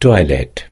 toilet.